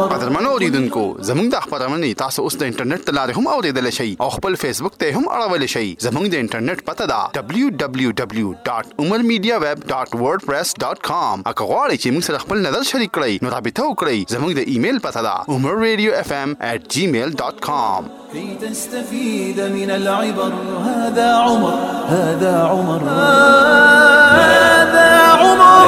Speaker 3: قدرمن اوریدونکو زموږ د خبرونه تاسو اوس د انټرنیټ ته لارې هم اوریدل شئ او خپل فیسبوک ته هم اړول شئ زموږ د انټرنیټ پته دا www. www.umarmediaweb.wordpress.com اکه غواړئ چې موږ سره خپل نظر شریک کړئ نو رابطه وکړئ زموږ د ایمیل پته ده umarradiofm@gmail.com
Speaker 2: كي تستفيد من العبر هذا عمر هذا عمر هذا عمر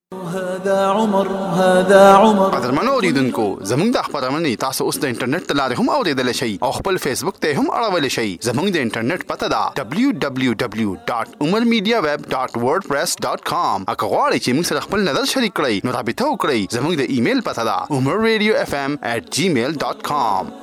Speaker 3: قدرمن اوریدونکو زموږ د خبرونه تاسو اوس د انټرنیټ ته لارې هم اوریدل شئ او خپل فیسبوک ته هم اړول شئ زموږ د انټرنیټ پته دا www.umarmediaweb.wordpress.com اګه غواړئ چې موږ سره خپل نظر شریک کړئ نو رابطه وکړئ زموږ د ایمیل پته دا umarradiofm@gmail.com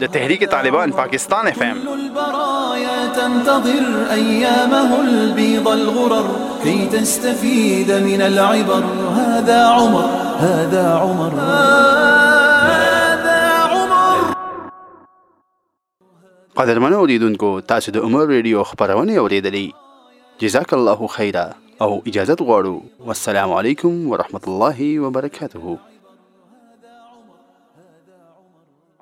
Speaker 3: د تحریک طالبان پاکستان اف ام
Speaker 5: البرايا تنتظر ايامه البيض الغرر كي تستفيد من العبر هذا عمر هذا عمر
Speaker 3: قدرمن اوریدونکو تاسو د عمر ریډیو خبرونه اوریدلې جزاک الله خیرا او اجازه غواړو والسلام علیکم ورحمت الله وبرکاته